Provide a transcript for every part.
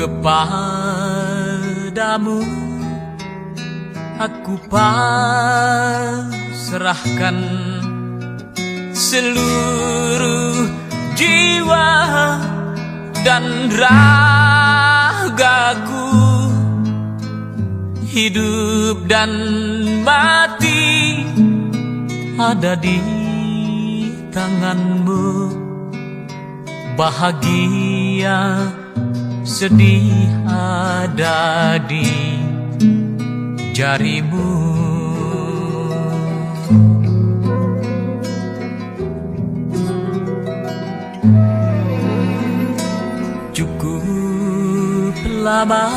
Kepadamu. Aku pasrahkan seluruh jiwa dan ragaku. Hidup dan mati ada di tanganmu. Bahagia sedih ada di jarimu. Cukup lama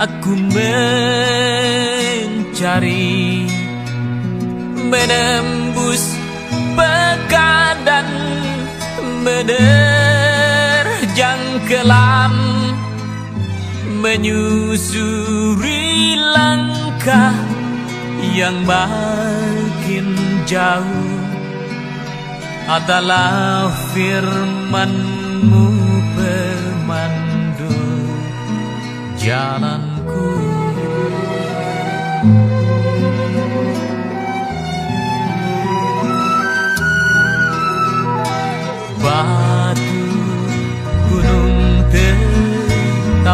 aku mencari Menembus pekan dan menerjang kelam Menyusuri langkah yang makin jauh. Adalah firmanmu pemandu jalanku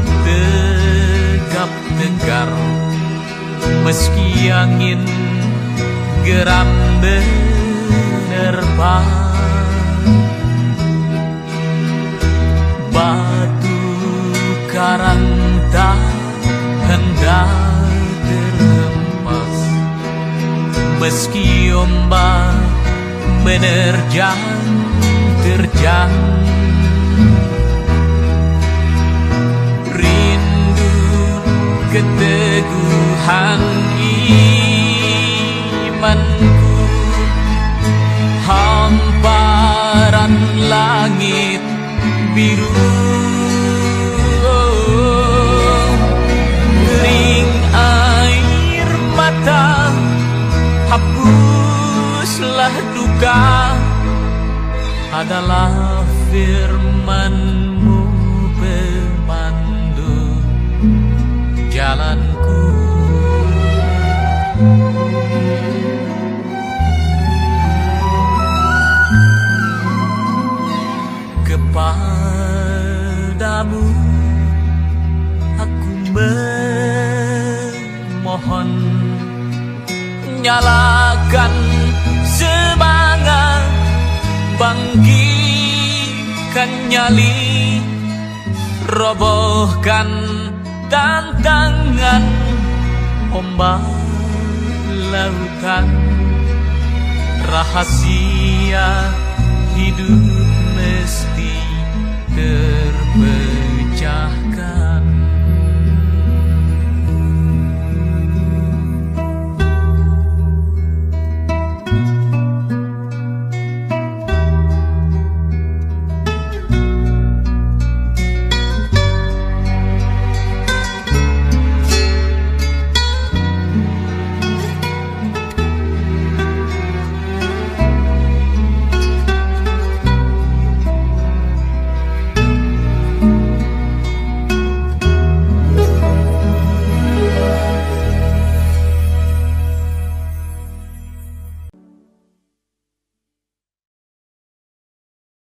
tetap tegap tegar. Meski angin geram menerpa Batu karang tak hendak terhempas. Meski ombak menerjang terjang keteguhan imanku Hamparan langit biru. Kering air mata Hapuslah duka. Adalah firmanmu aku memohon Nyalakan semangat Bangkitkan nyali Robohkan tantangan Ombak lautan Rahasia hidup mesti